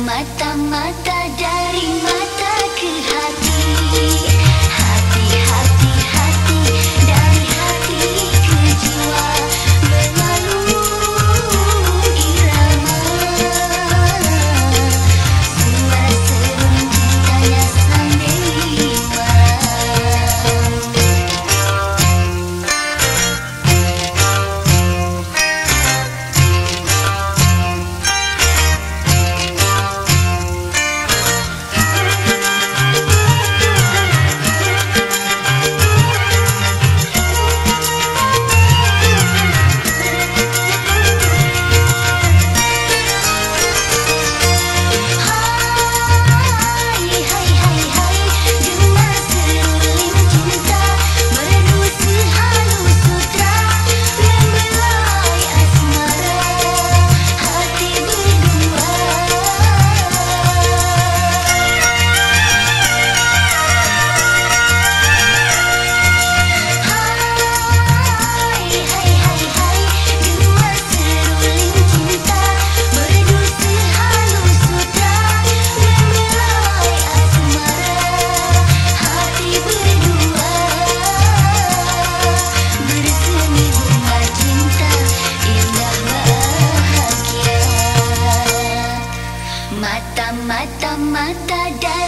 Mata-mata dari mata mata dan